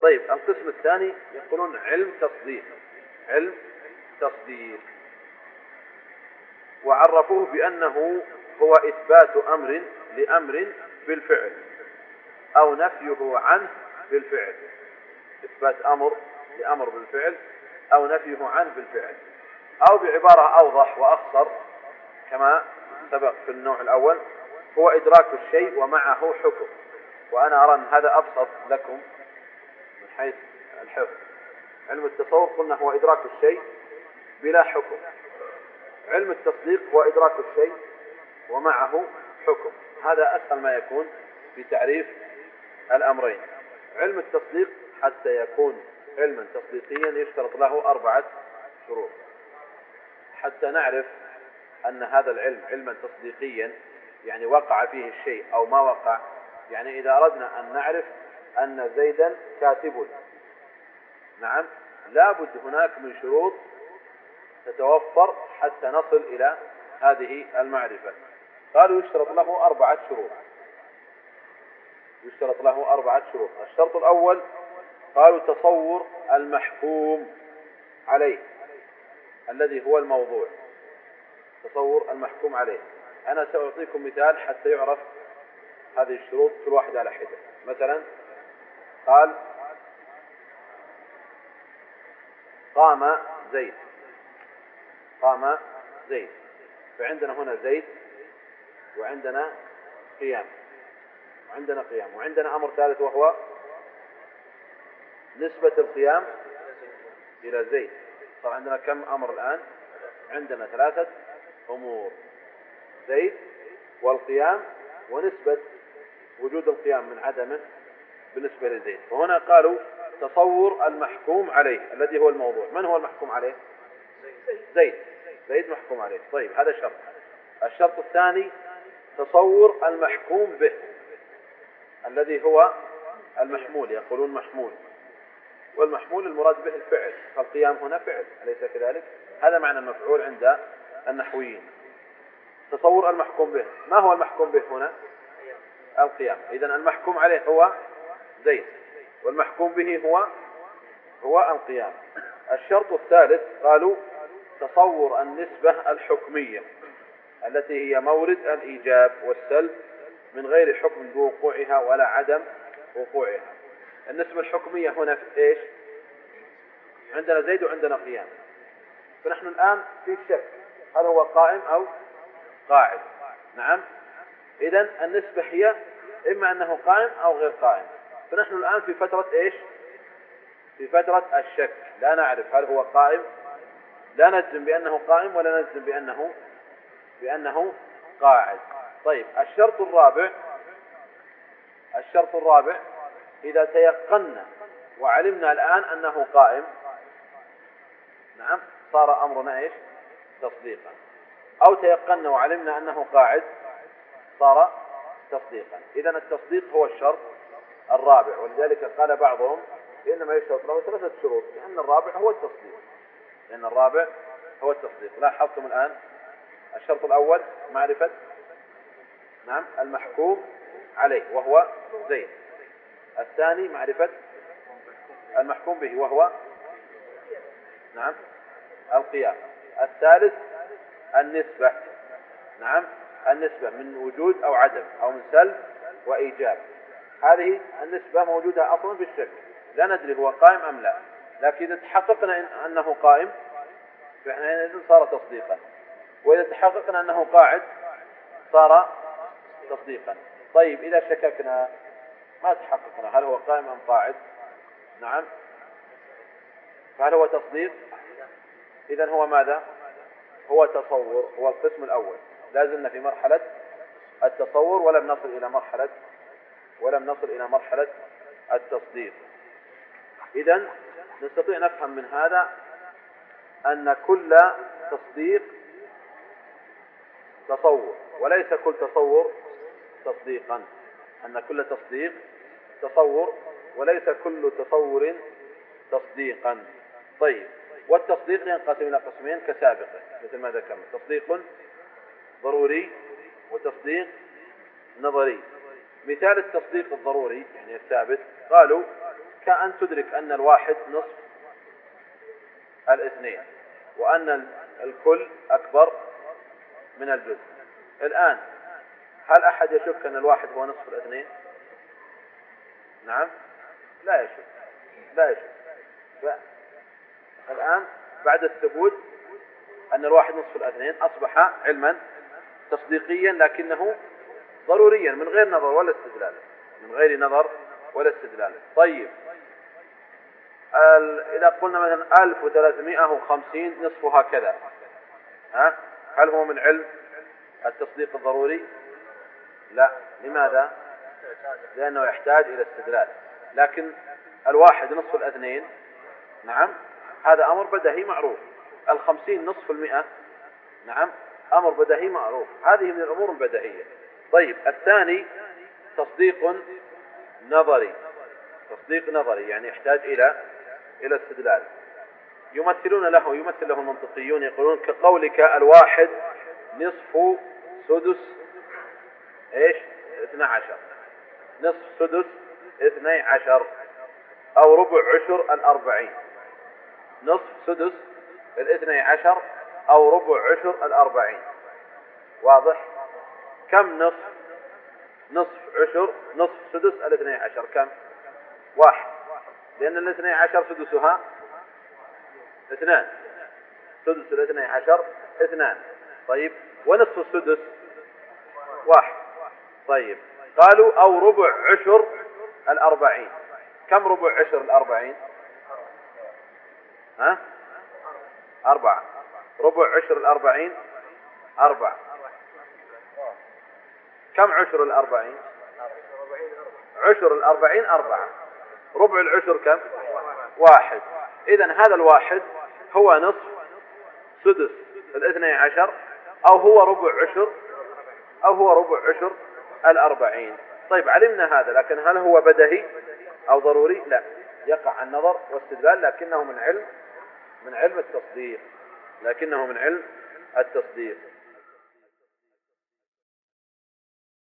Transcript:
طيب القسم الثاني يقولون علم تصديق. علم تصديق. وعرفوه بأنه هو إثبات أمر لأمر بالفعل أو نفيه عنه بالفعل. إثبات أمر لأمر بالفعل أو نفيه عنه بالفعل. أو بعبارة أوضح وأخصر كما سبق في النوع الأول هو إدراك الشيء ومعه حكم. وأنا أرى أن هذا أبسط لكم حيث الحفظ. علم التصور قلنا هو إدراك الشيء بلا حكم. علم التصديق هو إدراك الشيء ومعه حكم. هذا أسهل ما يكون في تعريف الأمرين. علم التصديق حتى يكون علما تصديقيا يشترط له أربعة شروط. حتى نعرف أن هذا العلم علما تصديقيا يعني وقع فيه الشيء أو ما وقع يعني إذا أردنا أن نعرف أن زيدا كاتب. نعم لابد هناك من شروط تتوفر حتى نصل إلى هذه المعرفة. قالوا يشترط له أربعة شروط. يشترط له أربعة شروط. الشرط الأول قالوا تصور المحكوم عليه الذي هو الموضوع. تصور المحكوم عليه. أنا سأعطيكم مثال حتى يعرف هذه الشروط كل واحد على حدة. مثلا قال قام زيد. قام زيد. فعندنا هنا زيد وعندنا قيام. وعندنا قيام. وعندنا أمر ثالث وهو نسبة القيام إلى زيد. صار عندنا كم أمر الآن؟ عندنا ثلاثة أمور. زيد والقيام ونسبة وجود القيام من عدمه بالنسبة لزيد وهنا قالوا تصور المحكوم عليه. الذي هو الموضوع. من هو المحكوم عليه؟ زيد. زيد محكوم عليه. طيب هذا شرط. الشرط الثاني تصور المحكوم به. الذي هو المحمول يقولون محمول. والمحمول المراد به الفعل. فالقيام هنا فعل. أليس كذلك؟ هذا معنى المفعول عند النحويين. تصور المحكوم به. ما هو المحكوم به هنا؟ القيام. إذا المحكوم عليه هو زيد. والمحكوم به هو هو القيام الشرط الثالث قالوا تصور النسبة الحكمية التي هي مورد الإيجاب والسلب من غير حكم بوقوعها ولا عدم وقوعها. النسبة الحكمية هنا في إيش؟ عندنا زيد وعندنا قيام فنحن الآن في شك هل هو قائم أو قاعد؟ نعم. إذا النسبة هي إما أنه قائم أو غير قائم. فنحن الآن في فترة إيش؟ في فترة الشك. لا نعرف هل هو قائم؟ لا نجزم بأنه قائم ولا نجزم بأنه بأنه قاعد. طيب الشرط الرابع الشرط الرابع إذا تيقنا وعلمنا الآن أنه قائم نعم صار أمرنا إيش؟ تصديقا. أو تيقنا وعلمنا أنه قاعد صار تصديقا. إذا التصديق هو الشرط. الرابع ولذلك قال بعضهم إنما يشترط له ثلاثة شروط لأن الرابع هو التصديق. لأن الرابع هو التصديق. لاحظتم الآن الشرط الأول معرفة نعم المحكوم عليه وهو زيد الثاني معرفة المحكوم به وهو نعم القيام. الثالث النسبة نعم النسبة من وجود أو عدم أو من سلب وإيجاب. هذه النسبة موجودة أصلا في الشك لا ندري هو قائم أم لا. لكن إذا تحققنا أنه قائم فإحنا صار تصديقا. وإذا تحققنا أنه قاعد صار تصديقا. طيب إذا شككنا ما تحققنا؟ هل هو قائم أم قاعد؟ نعم. فهل هو تصديق؟ إذا هو ماذا؟ هو تصور هو القسم الأول. لازلنا في مرحلة التصور ولم نصل إلى مرحلة ولم نصل إلى مرحلة التصديق. إذا نستطيع نفهم من هذا أن كل تصديق تصور وليس كل تصور تصديقا. أن كل تصديق تصور وليس كل تصور تصديقا. طيب والتصديق ينقسم إلى قسمين كسابقه مثل ما ذكرنا. تصديق ضروري وتصديق نظري. مثال التصديق الضروري يعني الثابت قالوا كأن تدرك أن الواحد نصف الاثنين وأن الكل أكبر من الجزء. الآن هل أحد يشك أن الواحد هو نصف الاثنين؟ نعم. لا يشك. لا يشك. الآن بعد الثبوت أن الواحد نصف الاثنين أصبح علما تصديقيا لكنه ضروريا من غير نظر ولا استدلال. من غير نظر ولا استدلال. طيب. إذا قلنا مثلا 1350 نصفها كذا ها؟ هل هو من علم التصديق الضروري؟ لا. لماذا؟ لأنه يحتاج إلى استدلال. لكن الواحد نصف الاثنين نعم هذا أمر بدهي معروف. الخمسين نصف المئة نعم أمر بدهي معروف. هذه من الأمور البدهية. طيب الثاني تصديق نظري. تصديق نظري يعني يحتاج إلى إلى استدلال. يمثلون له يمثل له المنطقيون يقولون كقولك الواحد نصف سدس إيش؟ اثنى عشر. نصف سدس اثني عشر أو ربع عشر الأربعين. نصف سدس الاثني عشر أو ربع عشر الأربعين. واضح؟ كم نصف؟ نصف عشر نصف سدس الاثني عشر. كم؟ واحد. لأن الاثني عشر سدسها اثنان. سدس الاثني عشر اثنان. طيب ونصف السدس واحد. طيب قالوا أو ربع عشر الأربعين. كم ربع عشر الأربعين؟ ها؟ أربعة. ربع عشر الأربعين أربعة. كم عشر الأربعين؟ عشر الأربعين أربعة. ربع العشر كم؟ واحد. إذا هذا الواحد هو نصف سدس الاثني عشر أو هو ربع عشر أو هو ربع عشر الأربعين. طيب علمنا هذا لكن هل هو بدهي أو ضروري؟ لا. يقع النظر واستدلال لكنه من علم من علم التصديق لكنه من علم التصديق.